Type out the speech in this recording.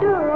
do